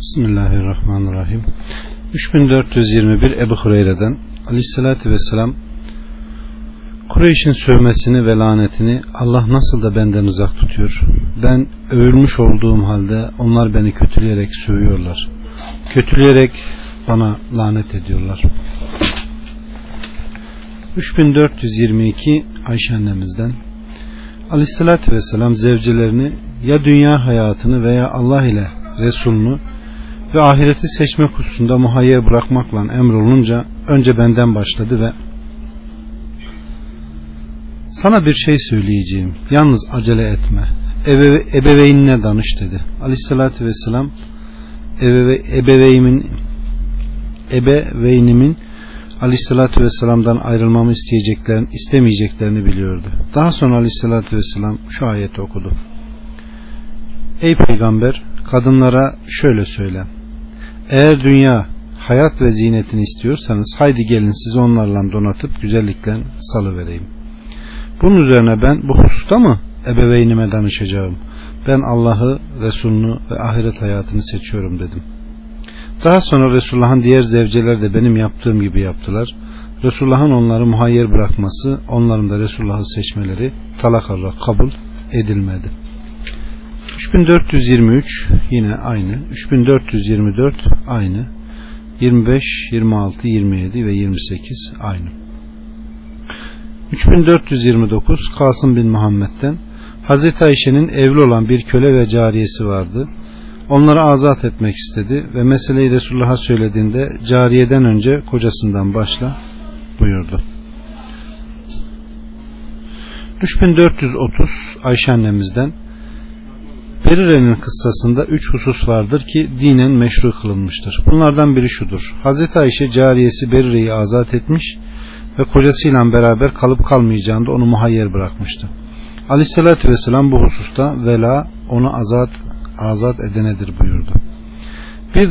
Bismillahirrahmanirrahim. 3421 Ebu Hureyre'den Aleyhisselatü Vesselam Kureyş'in sövmesini ve lanetini Allah nasıl da benden uzak tutuyor. Ben övülmüş olduğum halde onlar beni kötüleyerek sövüyorlar. Kötüleyerek bana lanet ediyorlar. 3422 Ayşe annemizden Aleyhisselatü Vesselam zevcelerini ya dünya hayatını veya Allah ile Resulünü ve ahireti seçme hususunda muhayyer bırakmakla emrolununca önce benden başladı ve sana bir şey söyleyeceğim. Yalnız acele etme. Ebeve, ebeveynine danış dedi. Aleyhissalatü vesselam ebeve, ebeveynimin ebeveynimin Aleyhissalatü vesselam'dan ayrılmamı isteyeceklerini, istemeyeceklerini biliyordu. Daha sonra Aleyhissalatü vesselam şu ayeti okudu. Ey peygamber kadınlara şöyle söyle. Eğer dünya hayat ve zinetini istiyorsanız haydi gelin sizi onlarla donatıp güzellikle salıvereyim. Bunun üzerine ben bu hususta mı ebeveynime danışacağım? Ben Allah'ı, Resulünü ve ahiret hayatını seçiyorum dedim. Daha sonra Resulullah'ın diğer zevceler de benim yaptığım gibi yaptılar. Resulullah'ın onları muhayyer bırakması, onların da Resulullah'ı seçmeleri talak olarak kabul edilmedi. 3423 yine aynı. 3424 aynı. 25, 26, 27 ve 28 aynı. 3429 Kasım bin Muhammed'den Hazreti Ayşe'nin evli olan bir köle ve cariyesi vardı. Onları azat etmek istedi ve meseleyi Resulullah'a söylediğinde cariyeden önce kocasından başla buyurdu. 3430 Ayşe annemizden Berire'nin kıssasında üç husus vardır ki dinen meşru kılınmıştır. Bunlardan biri şudur. Hazreti Ayşe cariyesi Berire'yi azat etmiş ve kocasıyla beraber kalıp kalmayacağını da onu muhayyer bırakmıştı. Aleyhissalatü vesselam bu hususta vela onu azat, azat edenedir buyurdu. Bir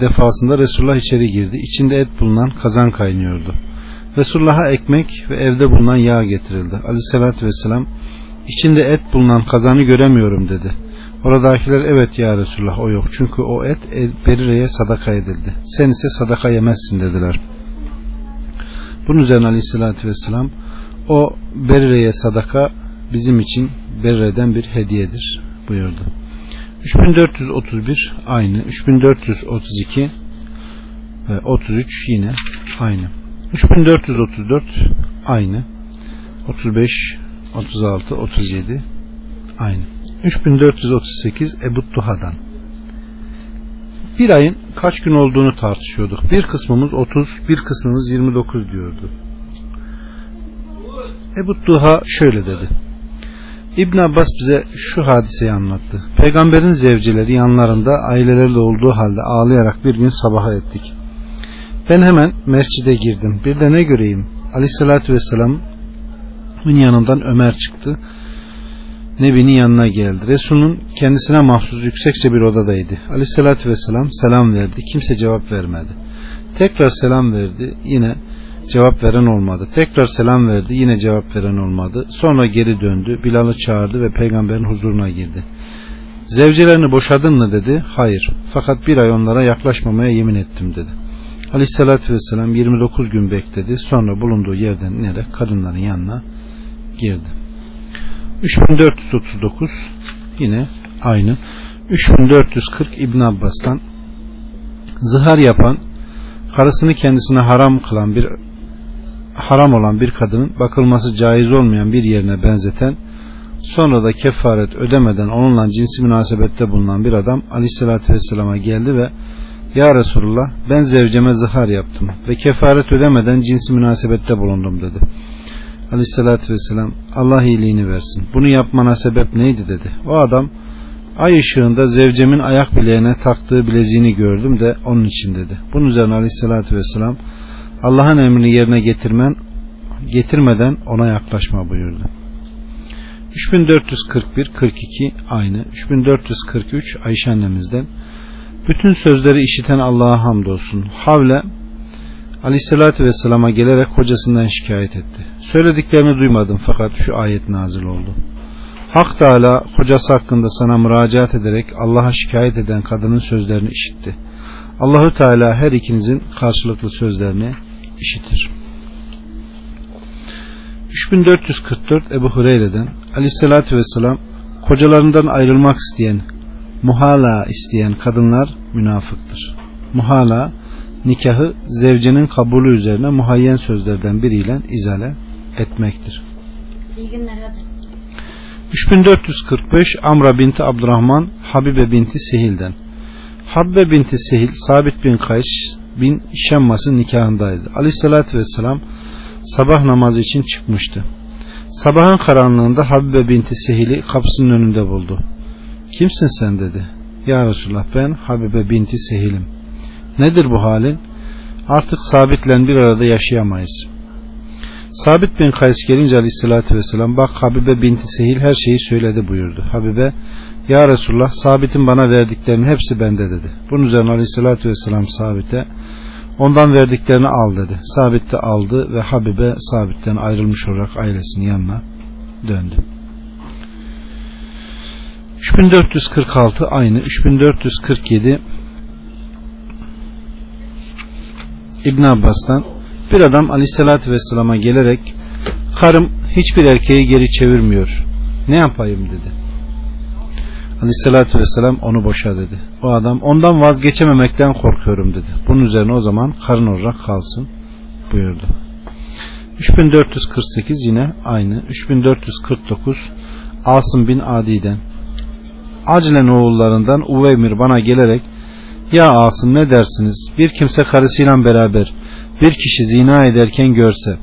defasında Resulullah içeri girdi. İçinde et bulunan kazan kaynıyordu. Resulullah'a ekmek ve evde bulunan yağ getirildi. Aleyhissalatü vesselam içinde et bulunan kazanı göremiyorum dedi. Oradakiler evet ya Resulullah o yok. Çünkü o et Berire'ye sadaka edildi. Sen ise sadaka yemezsin dediler. Bunun üzerine aleyhissalatü vesselam o Berire'ye sadaka bizim için Berire'den bir hediyedir buyurdu. 3431 aynı. 3432 ve 33 yine aynı. 3434 aynı. 35 36 37 aynı. 3438 Ebu Duha'dan. Bir ayın kaç gün olduğunu tartışıyorduk. Bir kısmımız 30, bir kısmımız 29 diyordu. Ebu Duha şöyle dedi. İbn Abbas bize şu hadiseyi anlattı. Peygamberin zevcileri yanlarında ailelerle olduğu halde ağlayarak bir gün sabaha ettik. Ben hemen mescide girdim. Bir de ne göreyim? Aleyhissalatü vesselamın yanından Ömer çıktı Nebi'nin yanına geldi. Resul'ün kendisine mahsus yüksekçe bir odadaydı. Aleyhissalatü vesselam selam verdi. Kimse cevap vermedi. Tekrar selam verdi. Yine cevap veren olmadı. Tekrar selam verdi. Yine cevap veren olmadı. Sonra geri döndü. Bilal'ı çağırdı ve peygamberin huzuruna girdi. Zevcelerini boşadın mı dedi. Hayır. Fakat bir ay onlara yaklaşmamaya yemin ettim dedi. Aleyhissalatü vesselam 29 gün bekledi. Sonra bulunduğu yerden inerek kadınların yanına girdi. 3439 yine aynı 3440 İbn Abbas'tan zihar yapan karısını kendisine haram kılan bir haram olan bir kadının bakılması caiz olmayan bir yerine benzeten sonra da kefaret ödemeden onunla cinsi münasebette bulunan bir adam aleyhissalatü vesselama geldi ve Ya Resulullah ben zevceme zihar yaptım ve kefaret ödemeden cinsi münasebette bulundum dedi. Aleyhissalatü vesselam Allah iyiliğini versin. Bunu yapmana sebep neydi dedi. O adam ay ışığında zevcemin ayak bileğine taktığı bileziğini gördüm de onun için dedi. Bunun üzerine aleyhissalatü vesselam Allah'ın emrini yerine getirmen getirmeden ona yaklaşma buyurdu. 3441 42 aynı. 3443 Ayşe annemizden bütün sözleri işiten Allah'a hamdolsun. Havle Aleyhisselatü Vesselam'a gelerek hocasından şikayet etti. Söylediklerini duymadım fakat şu ayet nazil oldu. Hak Teala kocası hakkında sana müracaat ederek Allah'a şikayet eden kadının sözlerini işitti. Allahü Teala her ikinizin karşılıklı sözlerini işitir. 3444 Ebu Hureyre'den Aleyhisselatü Vesselam kocalarından ayrılmak isteyen muhala isteyen kadınlar münafıktır. Muhala nikahı zevcenin kabulü üzerine muhayyen sözlerden biriyle izale etmektir. İyi günler hadi. 3445 Amra binti Abdurrahman Habibe binti Sehil'den Habibe binti Sehil Sabit bin Kays bin Şemmas'ın nikahındaydı. Aleyhissalatü vesselam sabah namazı için çıkmıştı. Sabahın karanlığında Habibe binti Sehil'i kapısının önünde buldu. Kimsin sen dedi. Ya Resulullah ben Habibe binti Sehil'im. Nedir bu halin? Artık sabitle bir arada yaşayamayız. Sabit bin Kays gelince aleyhissalatü vesselam bak Habibe binti Sehil her şeyi söyledi buyurdu. Habibe ya Resulullah Sabit'in bana verdiklerinin hepsi bende dedi. Bunun üzerine aleyhissalatü vesselam Sabit'e ondan verdiklerini al dedi. Sabit de aldı ve Habibe Sabit'ten ayrılmış olarak ailesinin yanına döndü. 3446 aynı 3447 İbn Abbas'tan bir adam aleyhissalatü vesselama gelerek karım hiçbir erkeği geri çevirmiyor. Ne yapayım? dedi. Aleyhissalatü vesselam onu boşa dedi. O adam ondan vazgeçememekten korkuyorum. dedi. Bunun üzerine o zaman karın olarak kalsın buyurdu. 3448 yine aynı. 3449 Asım bin Adi'den Aclen oğullarından Uveymir bana gelerek ya Asım ne dersiniz? Bir kimse karısıyla beraber bir kişi zina ederken görse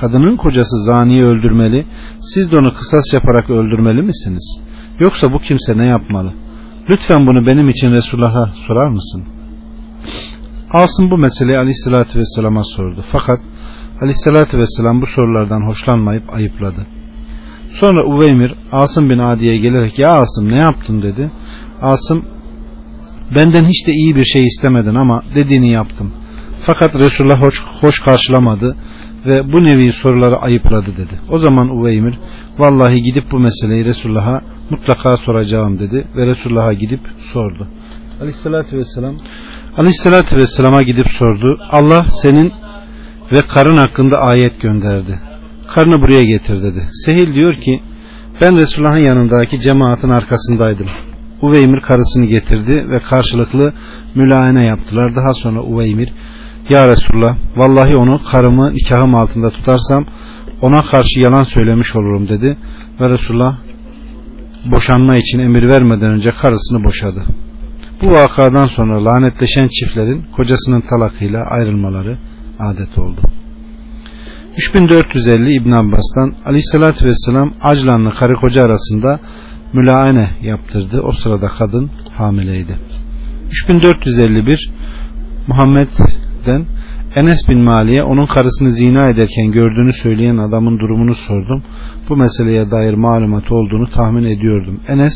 kadının kocası zaniyi öldürmeli siz de onu kısas yaparak öldürmeli misiniz? Yoksa bu kimse ne yapmalı? Lütfen bunu benim için Resulullah'a sorar mısın? Asım bu meseleyi aleyhissalatü vesselama sordu. Fakat aleyhissalatü vesselam bu sorulardan hoşlanmayıp ayıpladı. Sonra Uveymir Asım bin Adi'ye gelerek ya Asım ne yaptın? dedi. Asım benden hiç de iyi bir şey istemedin ama dediğini yaptım fakat Resulullah hoş, hoş karşılamadı ve bu nevi soruları ayıpladı dedi. O zaman Uveymir vallahi gidip bu meseleyi Resulullah'a mutlaka soracağım dedi ve Resulullah'a gidip sordu. Aleyhissalatü vesselam Aleyhissalatü vesselama gidip sordu. Allah senin ve karın hakkında ayet gönderdi. Karını buraya getir dedi. Sehil diyor ki ben Resulullah'ın yanındaki cemaatin arkasındaydım. Uveymir karısını getirdi ve karşılıklı mülayene yaptılar. Daha sonra Uveymir ya Resulullah vallahi onu karımı nikahım altında tutarsam ona karşı yalan söylemiş olurum dedi ve Resulullah boşanma için emir vermeden önce karısını boşadı. Bu vakadan sonra lanetleşen çiftlerin kocasının talakıyla ayrılmaları adet oldu. 3450 İbn Abbas'tan Aleyhisselatü Vesselam Aclanlı karı koca arasında mülaene yaptırdı. O sırada kadın hamileydi. 3451 Muhammed Mali'den Enes bin Mali'ye onun karısını zina ederken gördüğünü söyleyen adamın durumunu sordum. Bu meseleye dair malumat olduğunu tahmin ediyordum. Enes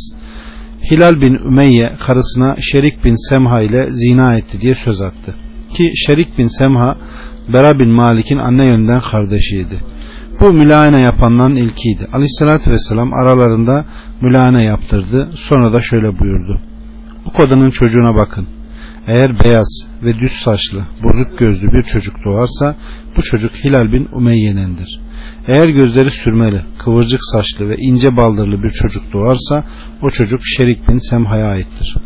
Hilal bin Ümeyye karısına Şerik bin Semha ile zina etti diye söz attı. Ki Şerik bin Semha Bera bin Malik'in anne yönden kardeşiydi. Bu mülayene yapanların ilkiydi. Aleyhissalatü vesselam aralarında mülayene yaptırdı. Sonra da şöyle buyurdu. Bu kadının çocuğuna bakın. Eğer beyaz ve düz saçlı, bozuk gözlü bir çocuk doğarsa bu çocuk Hilal bin Umeyye'nindir. Eğer gözleri sürmeli, kıvırcık saçlı ve ince baldırlı bir çocuk doğarsa o çocuk Şerik bin Semha'ya aittir.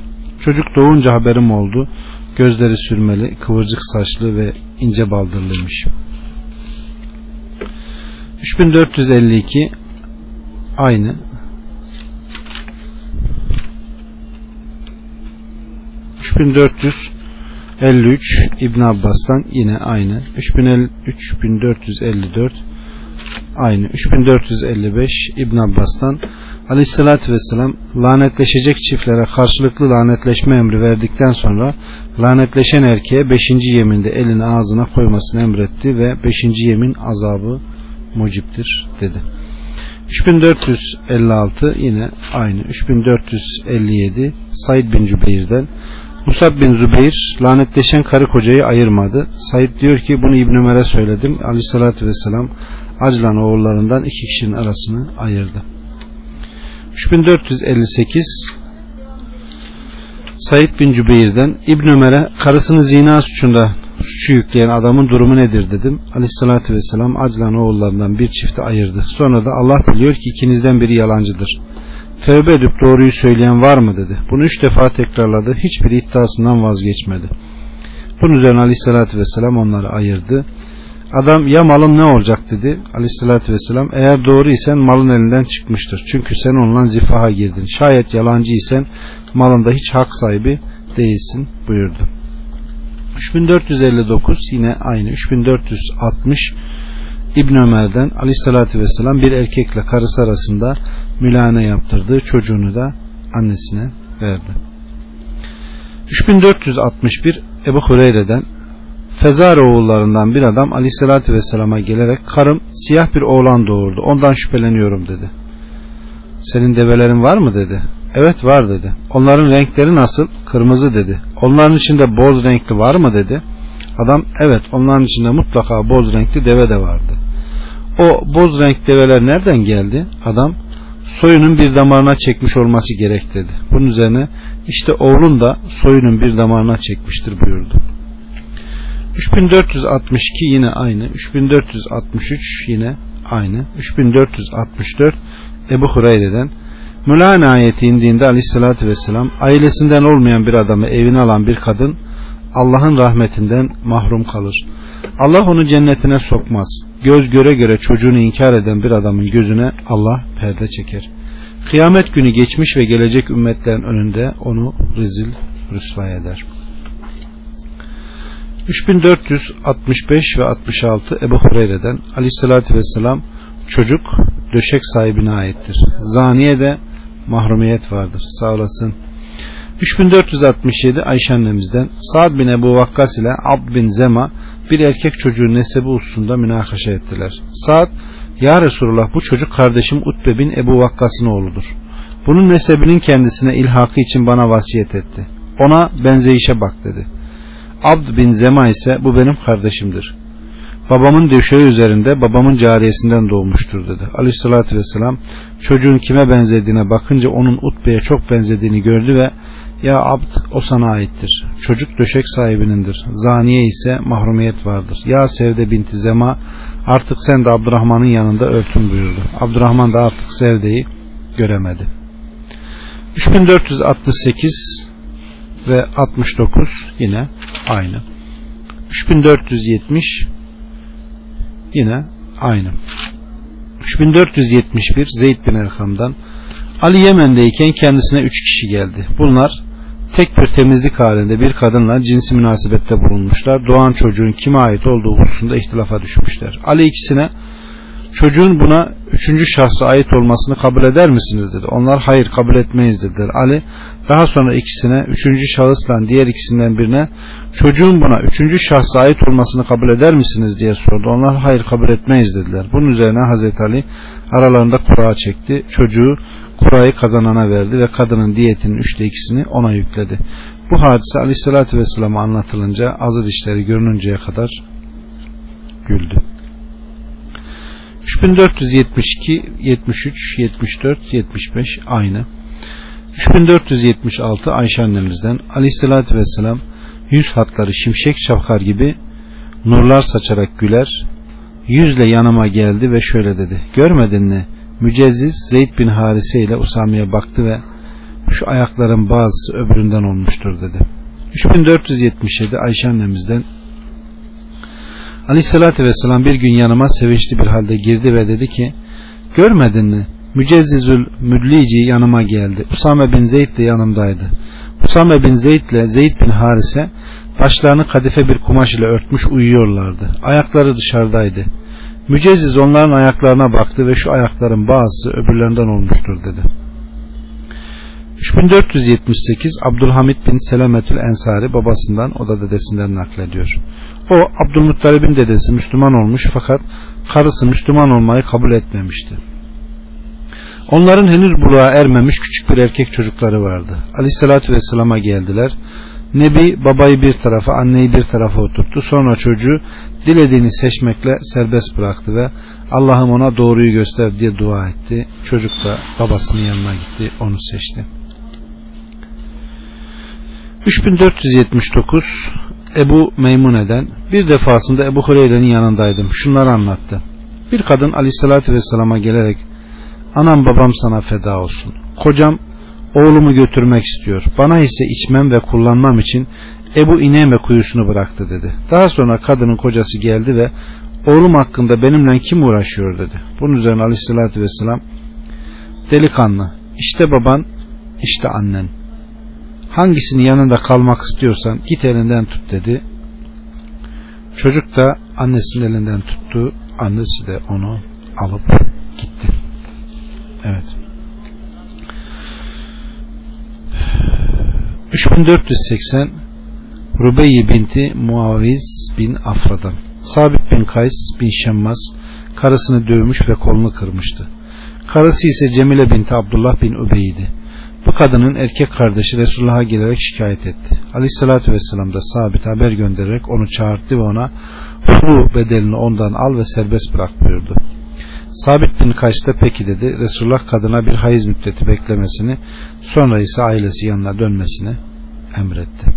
Çocuk doğunca haberim oldu. Gözleri sürmeli, kıvırcık saçlı ve ince baldırlıymış. 3452 aynı 3453 İbn Abbas'tan yine aynı 3454 aynı 3455 İbn Abbas'tan Aleyhissalatü Vesselam lanetleşecek çiftlere karşılıklı lanetleşme emri verdikten sonra lanetleşen erkeğe 5. yeminde elini ağzına koymasını emretti ve 5. yemin azabı muciptir dedi. 3456 yine aynı 3457 Said bin Cübeyr'den Musab bin Zübeyir lanetleşen karı kocayı ayırmadı. Said diyor ki bunu İbn Ömer'e söyledim. Aleyhissalatü vesselam Aclan oğullarından iki kişinin arasını ayırdı. 3458 Said bin Cübeyr'den İbn Ömer'e karısını zina suçunda suçu yükleyen adamın durumu nedir dedim. Aleyhissalatü vesselam acılan oğullarından bir çifti ayırdı. Sonra da Allah biliyor ki ikinizden biri yalancıdır. Tövbe edip doğruyu söyleyen var mı dedi. Bunu üç defa tekrarladı. Hiçbir iddiasından vazgeçmedi. Bunun üzerine aleyhissalatü vesselam onları ayırdı. Adam ya malım ne olacak dedi aleyhissalatü vesselam. Eğer doğru isen malın elinden çıkmıştır. Çünkü sen onunla zifaha girdin. Şayet yalancı isen malında hiç hak sahibi değilsin buyurdu. 3459 yine aynı 3460 İbn Ömer'den aleyhissalatü vesselam bir erkekle karısı arasında mülane yaptırdığı çocuğunu da annesine verdi. 3461 Ebu Hureyre'den Fezar oğullarından bir adam aleyhissalatü vesselama gelerek karım siyah bir oğlan doğurdu ondan şüpheleniyorum dedi. Senin develerin var mı dedi. Evet var dedi. Onların renkleri nasıl? Kırmızı dedi. Onların içinde boz renkli var mı dedi. Adam evet onların içinde mutlaka boz renkli deve de vardı. O boz renk develer nereden geldi? Adam soyunun bir damarına çekmiş olması gerek dedi. Bunun üzerine işte oğlun da soyunun bir damarına çekmiştir buyurdu. 3462 yine aynı. 3463 yine aynı. 3464 Ebu Hureyre'den Mülan ayeti indiğinde aleyhissalatü vesselam ailesinden olmayan bir adamı evine alan bir kadın Allah'ın rahmetinden mahrum kalır. Allah onu cennetine sokmaz. Göz göre göre çocuğunu inkar eden bir adamın gözüne Allah perde çeker. Kıyamet günü geçmiş ve gelecek ümmetlerin önünde onu rezil rüsva eder. 3465 ve 66 Ebu Hureyre'den aleyhissalatü vesselam çocuk döşek sahibine aittir. Zaniye de mahrumiyet vardır. Sağ olasın. 3467 Ayşe annemizden Sa'd bin Ebu Vakkas ile Abd bin Zema bir erkek çocuğun nesebi hususunda münakaşa ettiler. Sa'd Ya Resulullah bu çocuk kardeşim Utbe bin Ebu Vakkas'ın oğludur. Bunun nesebinin kendisine ilhakı için bana vasiyet etti. Ona benzeyişe bak dedi. Abd bin Zema ise bu benim kardeşimdir. Babamın döşeği üzerinde babamın cariyesinden doğmuştur dedi. Aleyhissalatü vesselam çocuğun kime benzediğine bakınca onun Utbe'ye çok benzediğini gördü ve ya abd o sana aittir. Çocuk döşek sahibinindir. Zaniye ise mahrumiyet vardır. Ya Sevde binti Zema artık sen de Abdurrahman'ın yanında örtün buyurdu. Abdurrahman da artık Sevde'yi göremedi. 3468 ve 69 yine aynı. 3470 yine aynı. 3471 Zeyd bin Erkam'dan Ali Yemen'deyken kendisine üç kişi geldi. Bunlar tek bir temizlik halinde bir kadınla cinsi münasebette bulunmuşlar. Doğan çocuğun kime ait olduğu hususunda ihtilafa düşmüşler. Ali ikisine çocuğun buna üçüncü şahsa ait olmasını kabul eder misiniz dedi. Onlar hayır kabul etmeyiz dediler. Ali daha sonra ikisine üçüncü şahısla diğer ikisinden birine çocuğun buna üçüncü şahsa ait olmasını kabul eder misiniz diye sordu. Onlar hayır kabul etmeyiz dediler. Bunun üzerine Hazreti Ali aralarında kura çekti. Çocuğu kurayı kazanana verdi ve kadının diyetinin üçte ikisini ona yükledi. Bu hadise aleyhissalatü vesselam'a anlatılınca azı dişleri görününceye kadar güldü. 3472, 73, 74, 75 aynı. 3476 Ayşe annemizden aleyhissalatü vesselam yüz hatları şimşek çapkar gibi nurlar saçarak güler yüzle yanıma geldi ve şöyle dedi görmedin mi Mücezziz Zeyd bin Harise ile Usame'ye baktı ve şu ayakların bazısı öbüründen olmuştur dedi. 3477 Ayşe annemizden Aleyhissalatü Vesselam bir gün yanıma sevinçli bir halde girdi ve dedi ki görmedin mi Mücezzizül Müdlici yanıma geldi. Usame bin Zeyd de yanımdaydı. Usame bin Zeyd ile Zeyd bin Harise başlarını kadife bir kumaş ile örtmüş uyuyorlardı. Ayakları dışarıdaydı. Mücezziz onların ayaklarına baktı ve şu ayakların bazısı öbürlerinden olmuştur dedi. 3478 Abdülhamid bin Selametül Ensari babasından o da dedesinden naklediyor. O Abdülmuttalib'in dedesi Müslüman olmuş fakat karısı Müslüman olmayı kabul etmemişti. Onların henüz buluğa ermemiş küçük bir erkek çocukları vardı. Aleyhissalatü Vesselam'a geldiler. Nebi babayı bir tarafa anneyi bir tarafa oturttu. Sonra çocuğu dilediğini seçmekle serbest bıraktı ve Allah'ım ona doğruyu göster diye dua etti. Çocuk da babasının yanına gitti onu seçti. 3479 Ebu Meymune'den bir defasında Ebu Hureyre'nin yanındaydım. Şunları anlattı. Bir kadın aleyhissalatü vesselama gelerek anam babam sana feda olsun. Kocam oğlumu götürmek istiyor. Bana ise içmem ve kullanmam için Ebu İneme kuyusunu bıraktı dedi. Daha sonra kadının kocası geldi ve oğlum hakkında benimle kim uğraşıyor dedi. Bunun üzerine aleyhissalatü vesselam delikanlı işte baban işte annen hangisini yanında kalmak istiyorsan git elinden tut dedi. Çocuk da annesinin elinden tuttu. Annesi de onu alıp gitti. Evet. 3480 Rubeyi binti Muaviz bin Afra'dan Sabit bin Kays bin Şemmas karısını dövmüş ve kolunu kırmıştı. Karısı ise Cemile binti Abdullah bin Ubey'di. Bu kadının erkek kardeşi Resulullah'a gelerek şikayet etti. Aleyhissalatü vesselam da sabit haber göndererek onu çağırdı ve ona bu bedelini ondan al ve serbest bırak buyurdu. Sabit bin Kays da peki dedi. Resulullah kadına bir hayız müddeti beklemesini sonra ise ailesi yanına dönmesini emretti.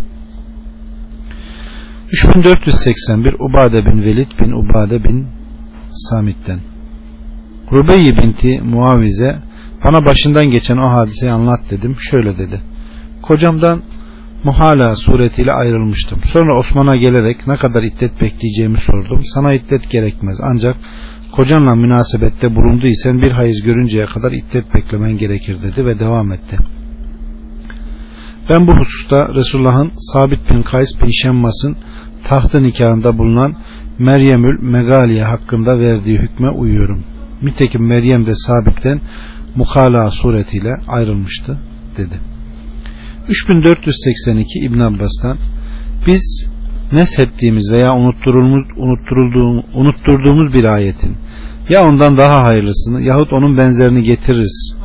3481 Ubade bin Velid bin Ubade bin Samit'ten Rubeyye binti Muavize bana başından geçen o hadiseyi anlat dedim. Şöyle dedi. Kocamdan Muhala suretiyle ayrılmıştım. Sonra Osman'a gelerek ne kadar iddet bekleyeceğimi sordum. Sana iddet gerekmez ancak kocanla münasebette bulunduysan bir hayız görünceye kadar iddet beklemen gerekir dedi ve devam etti. Ben bu hususta Resulullah'ın Sabit bin Kays bin Şemmas'ın tahtı nikahında bulunan Meryemül Megaliye hakkında verdiği hükme uyuyorum. Nitekim Meryem de Sabit'ten mukala suretiyle ayrılmıştı dedi. 3482 İbn Abbas'tan biz neshettiğimiz veya unutturulmuş, unutturulduğumuz, unutturduğumuz bir ayetin ya ondan daha hayırlısını yahut onun benzerini getiririz.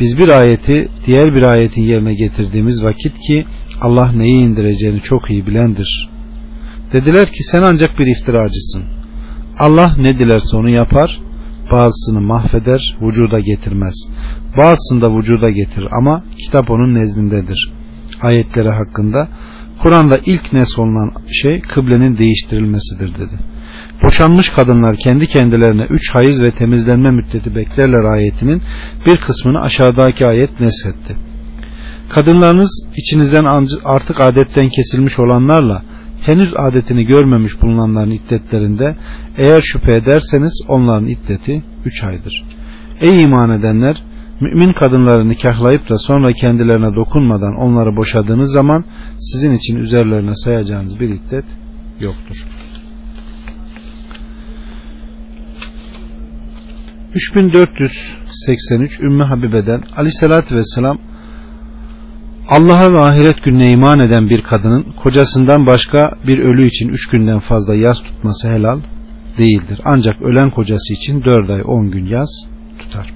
Biz bir ayeti diğer bir ayetin yerine getirdiğimiz vakit ki Allah neyi indireceğini çok iyi bilendir. Dediler ki sen ancak bir iftiracısın. Allah ne dilerse onu yapar bazısını mahveder, vücuda getirmez. Bazısını da vücuda getirir ama kitap onun nezdindedir. Ayetleri hakkında Kur'an'da ilk nes olunan şey kıblenin değiştirilmesidir dedi. Boşanmış kadınlar kendi kendilerine üç hayız ve temizlenme müddeti beklerler ayetinin bir kısmını aşağıdaki ayet neshetti. Kadınlarınız içinizden artık adetten kesilmiş olanlarla henüz adetini görmemiş bulunanların iddetlerinde eğer şüphe ederseniz onların iddeti 3 aydır. Ey iman edenler mümin kadınları nikahlayıp da sonra kendilerine dokunmadan onları boşadığınız zaman sizin için üzerlerine sayacağınız bir iddet yoktur. 3483 Ümmü Habibe'den Ali sallallahu vesselam Allah'a ve ahiret gününe iman eden bir kadının kocasından başka bir ölü için üç günden fazla yaz tutması helal değildir. Ancak ölen kocası için dört ay on gün yaz tutar.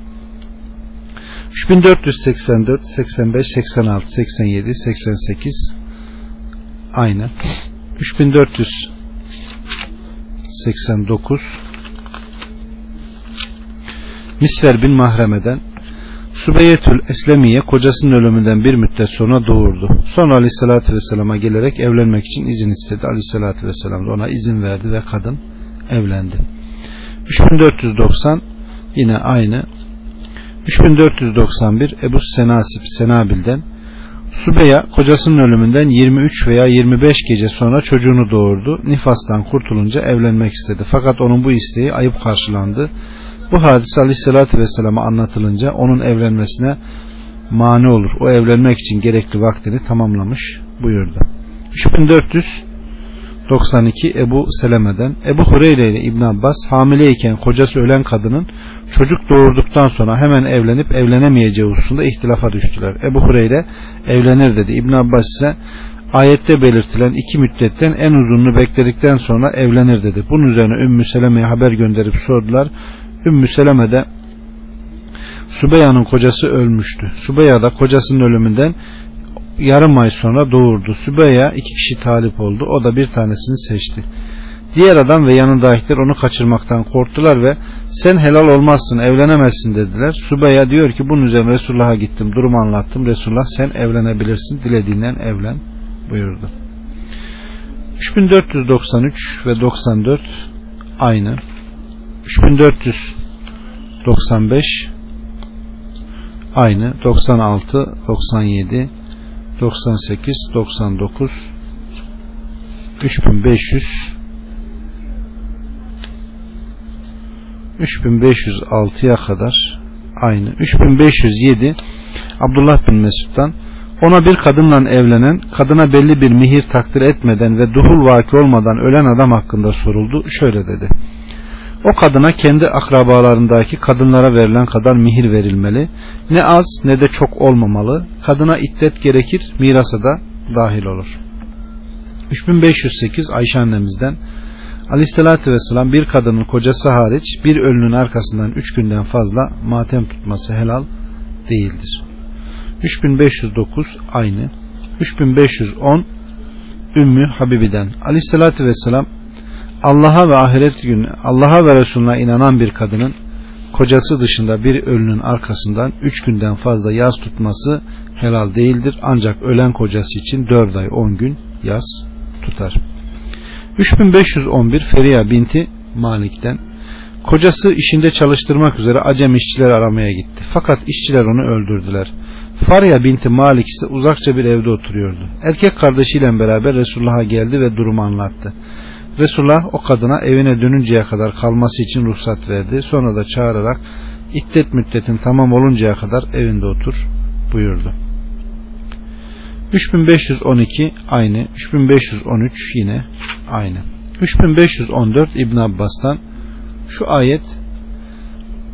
3484, 85, 86, 87, 88 aynı. 3489 Misver bin Mahreme'den Sübeyetül Eslemiye kocasının ölümünden bir müddet sonra doğurdu. Sonra aleyhissalatü vesselama gelerek evlenmek için izin istedi. Aleyhissalatü vesselam da ona izin verdi ve kadın evlendi. 3490 yine aynı. 3491 Ebu Senasip Senabil'den Subeya kocasının ölümünden 23 veya 25 gece sonra çocuğunu doğurdu. Nifastan kurtulunca evlenmek istedi. Fakat onun bu isteği ayıp karşılandı bu hadise aleyhissalatü vesselama anlatılınca onun evlenmesine mani olur. O evlenmek için gerekli vaktini tamamlamış buyurdu. 3492 Ebu Seleme'den Ebu Hureyre ile İbn Abbas hamileyken kocası ölen kadının çocuk doğurduktan sonra hemen evlenip evlenemeyeceği hususunda ihtilafa düştüler. Ebu Hureyre evlenir dedi. İbn Abbas ise ayette belirtilen iki müddetten en uzununu bekledikten sonra evlenir dedi. Bunun üzerine Ümmü Seleme'ye haber gönderip sordular. Ümmü Seleme de Subeya'nın kocası ölmüştü. Subeya da kocasının ölümünden yarım ay sonra doğurdu. Sübeyya iki kişi talip oldu. O da bir tanesini seçti. Diğer adam ve yanındakiler onu kaçırmaktan korktular ve sen helal olmazsın evlenemezsin dediler. Sübeyya diyor ki bunun üzerine Resulullah'a gittim durumu anlattım. Resulullah sen evlenebilirsin dilediğinden evlen buyurdu. 3493 ve 94 aynı. 3495 aynı. 96, 97, 98, 99, 3500 3506'ya kadar aynı. 3507 Abdullah bin Mesud'dan ona bir kadınla evlenen, kadına belli bir mihir takdir etmeden ve duhul vaki olmadan ölen adam hakkında soruldu. Şöyle dedi. O kadına kendi akrabalarındaki kadınlara verilen kadar mihir verilmeli. Ne az ne de çok olmamalı. Kadına iddet gerekir, mirasa da dahil olur. 3508 Ayşe annemizden Aleyhissalatü Vesselam bir kadının kocası hariç bir ölünün arkasından üç günden fazla matem tutması helal değildir. 3509 aynı. 3510 Ümmü Habibi'den Aleyhissalatü Vesselam Allah'a ve ahiret günü Allah'a ve Resulüne inanan bir kadının kocası dışında bir ölünün arkasından üç günden fazla yaz tutması helal değildir. Ancak ölen kocası için dört ay on gün yaz tutar. 3511 Feriha binti Malik'ten kocası işinde çalıştırmak üzere acem işçiler aramaya gitti. Fakat işçiler onu öldürdüler. Farya binti Malik ise uzakça bir evde oturuyordu. Erkek kardeşiyle beraber Resulullah'a geldi ve durumu anlattı. Resulullah o kadına evine dönünceye kadar kalması için ruhsat verdi. Sonra da çağırarak iddet müddetin tamam oluncaya kadar evinde otur buyurdu. 3512 aynı. 3513 yine aynı. 3514 İbn Abbas'tan şu ayet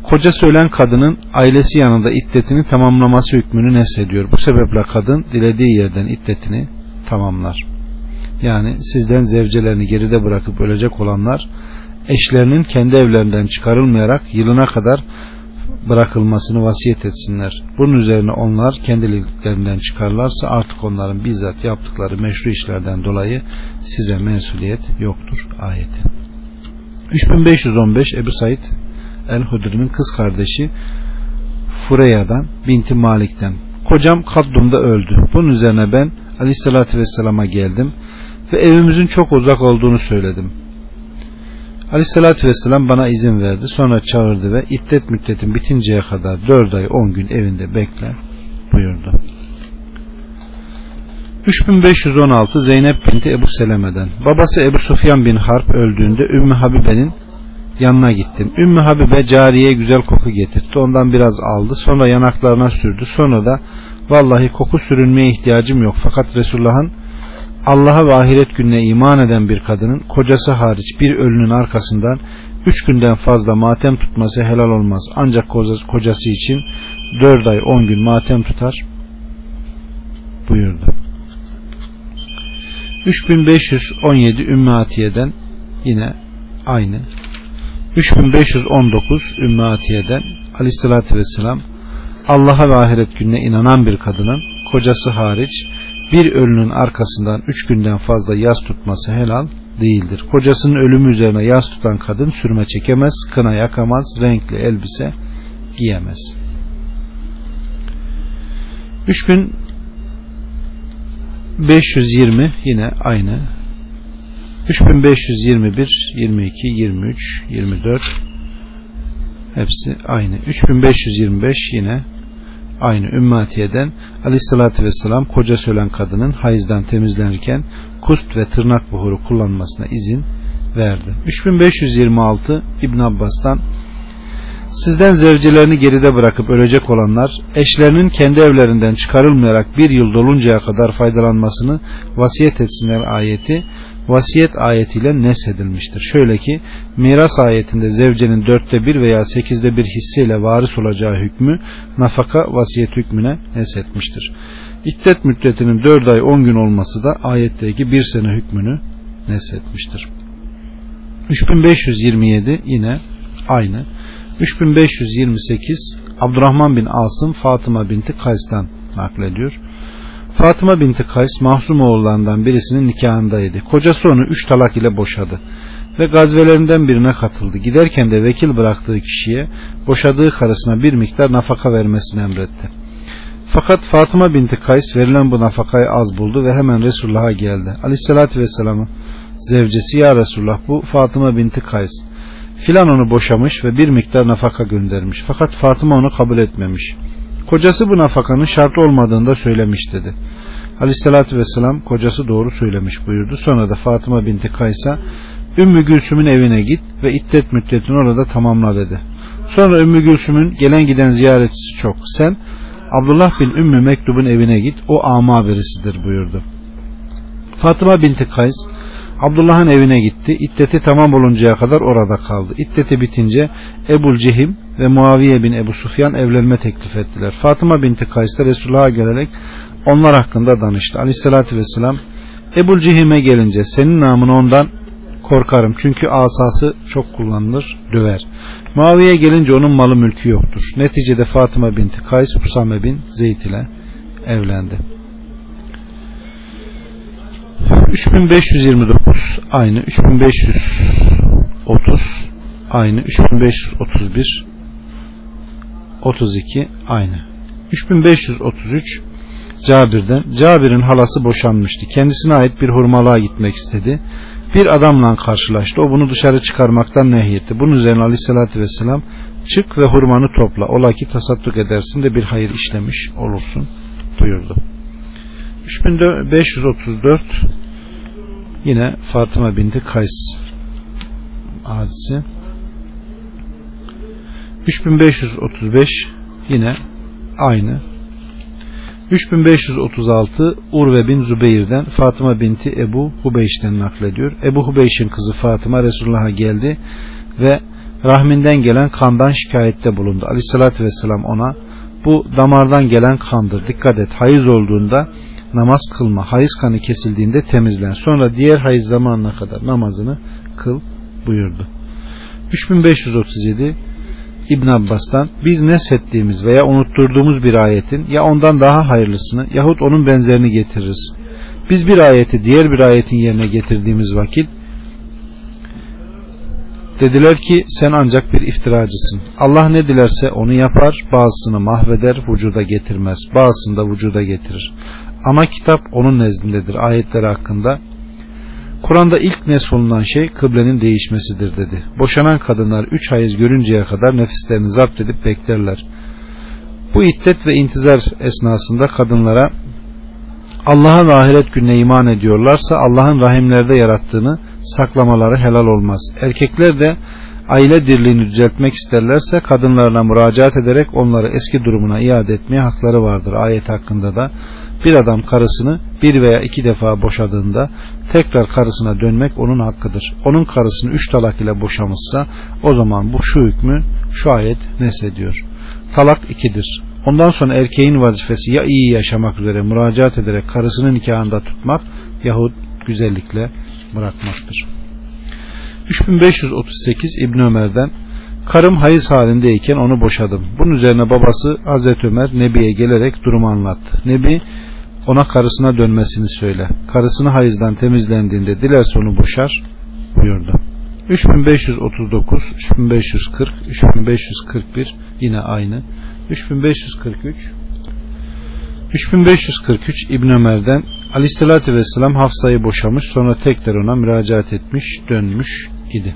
koca söylen kadının ailesi yanında iddetini tamamlaması hükmünü nesediyor. Bu sebeple kadın dilediği yerden iddetini tamamlar. Yani sizden zevcelerini geride bırakıp ölecek olanlar eşlerinin kendi evlerinden çıkarılmayarak yılına kadar bırakılmasını vasiyet etsinler. Bunun üzerine onlar kendiliklerinden çıkarlarsa artık onların bizzat yaptıkları meşru işlerden dolayı size mensuliyet yoktur ayeti. 3515 Ebu Said El-Hudri'nin kız kardeşi Fureya'dan binti Malik'ten kocam Kaddum'da öldü. Bunun üzerine ben Aleyhisselatü Vesselam'a geldim ve evimizin çok uzak olduğunu söyledim. Aleyhissalatü vesselam bana izin verdi. Sonra çağırdı ve iddet müddetin bitinceye kadar 4 ay 10 gün evinde bekle buyurdu. 3516 Zeynep binti Ebu Seleme'den babası Ebu Sufyan bin Harp öldüğünde Ümmü Habibe'nin yanına gittim. Ümmü Habibe cariyeye güzel koku getirdi. Ondan biraz aldı. Sonra yanaklarına sürdü. Sonra da vallahi koku sürünmeye ihtiyacım yok. Fakat Resulullah'ın Allah'a ve ahiret gününe iman eden bir kadının kocası hariç bir ölünün arkasından üç günden fazla matem tutması helal olmaz. Ancak kocası için dört ay on gün matem tutar buyurdu. 3517 Ümmü Atiye'den yine aynı. 3519 Ümmü Atiye'den Aleyhisselatü Vesselam Allah'a ve ahiret gününe inanan bir kadının kocası hariç bir ölünün arkasından üç günden fazla yas tutması helal değildir. Kocasının ölümü üzerine yas tutan kadın sürme çekemez, kına yakamaz, renkli elbise giyemez. 3520 yine aynı. 3521, 22, 23, 24 hepsi aynı. 3525 yine aynı Ümmatiye'den aleyhissalatü vesselam koca söylen kadının hayızdan temizlenirken kust ve tırnak buhuru kullanmasına izin verdi. 3526 İbn Abbas'tan Sizden zevcelerini geride bırakıp ölecek olanlar eşlerinin kendi evlerinden çıkarılmayarak bir yıl doluncaya kadar faydalanmasını vasiyet etsinler ayeti vasiyet ayetiyle nesedilmiştir. Şöyle ki miras ayetinde zevcenin dörtte bir veya sekizde bir hisseyle varis olacağı hükmü nafaka vasiyet hükmüne nesetmiştir. İddet müddetinin dört ay on gün olması da ayetteki bir sene hükmünü nesetmiştir. 3527 yine aynı. 3528 Abdurrahman bin Asım Fatıma binti Kays'tan naklediyor. Fatıma binti Kays Mahzum oğullarından birisinin nikahındaydı. Kocası onu üç talak ile boşadı ve gazvelerinden birine katıldı. Giderken de vekil bıraktığı kişiye boşadığı karısına bir miktar nafaka vermesini emretti. Fakat Fatıma binti Kays verilen bu nafakayı az buldu ve hemen Resulullah'a geldi. Aleyhissalatü vesselamın zevcesi ya Resulullah bu Fatıma binti Kays. Filan onu boşamış ve bir miktar nafaka göndermiş. Fakat Fatıma onu kabul etmemiş. Kocası bu nafakanın şart olmadığını da söylemiş dedi. Aleyhissalatü vesselam kocası doğru söylemiş buyurdu. Sonra da Fatıma binti Kays'a Ümmü Gülsüm'ün evine git ve iddet müddetini orada tamamla dedi. Sonra Ümmü Gülsüm'ün gelen giden ziyaretçisi çok. Sen Abdullah bin Ümmü Mektub'un evine git o ama birisidir buyurdu. Fatıma binti Kays Abdullah'ın evine gitti. İddeti tamam oluncaya kadar orada kaldı. İddeti bitince Ebul Cehim ve Muaviye bin Ebu Sufyan evlenme teklif ettiler. Fatıma binti Kays da Resulullah'a gelerek onlar hakkında danıştı. Aleyhissalatü vesselam Ebul Cehim'e gelince senin namını ondan korkarım çünkü asası çok kullanılır döver. Muaviye gelince onun malı mülkü yoktur. Neticede Fatıma binti Kays Usame bin Zeyd ile evlendi. 3529 aynı 3530 aynı 3531 32 aynı 3533 Cabir'den Cabir'in halası boşanmıştı. Kendisine ait bir hurmalığa gitmek istedi. Bir adamla karşılaştı. O bunu dışarı çıkarmaktan nehyetti. Bunun üzerine aleyhissalatü vesselam çık ve hurmanı topla. Ola ki tasadduk edersin de bir hayır işlemiş olursun buyurdu. 3534 yine Fatıma binti Kays hadisi 3535 yine aynı 3536 Urve bin Zübeyir'den Fatıma binti Ebu Hubeyş'ten naklediyor. Ebu Hubeyş'in kızı Fatıma Resulullah'a geldi ve rahminden gelen kandan şikayette bulundu. Aleyhissalatü vesselam ona bu damardan gelen kandır dikkat et hayız olduğunda namaz kılma hayız kanı kesildiğinde temizlen sonra diğer hayız zamanına kadar namazını kıl buyurdu. 3537 İbn Abbas'tan biz neshettiğimiz veya unutturduğumuz bir ayetin ya ondan daha hayırlısını yahut onun benzerini getiririz. Biz bir ayeti diğer bir ayetin yerine getirdiğimiz vakit dediler ki sen ancak bir iftiracısın. Allah ne dilerse onu yapar, bazısını mahveder, vücuda getirmez, bazısını da vücuda getirir. Ama kitap onun nezdindedir ayetleri hakkında Kur'an'da ilk nesolunan şey kıblenin değişmesidir dedi. Boşanan kadınlar üç hayız görünceye kadar nefislerini zapt edip beklerler. Bu iddet ve intizar esnasında kadınlara Allah'a ve ahiret gününe iman ediyorlarsa Allah'ın rahimlerde yarattığını saklamaları helal olmaz. Erkekler de aile dirliğini düzeltmek isterlerse kadınlarına müracaat ederek onları eski durumuna iade etmeye hakları vardır. Ayet hakkında da bir adam karısını bir veya iki defa boşadığında tekrar karısına dönmek onun hakkıdır. Onun karısını üç talak ile boşamışsa o zaman bu şu hükmü şu ayet nesediyor. Talak ikidir. Ondan sonra erkeğin vazifesi ya iyi yaşamak üzere müracaat ederek karısının nikahında tutmak yahut güzellikle bırakmaktır. 3538 İbn Ömer'den Karım hayız halindeyken onu boşadım. Bunun üzerine babası Hazreti Ömer Nebi'ye gelerek durumu anlattı. Nebi ona karısına dönmesini söyle. Karısını hayızdan temizlendiğinde dilerse onu boşar buyurdu. 3539, 3540, 3541 yine aynı. 3543 3543 İbn Ömer'den Aleyhisselatü Vesselam Hafsa'yı boşamış sonra tekrar ona müracaat etmiş dönmüş idi.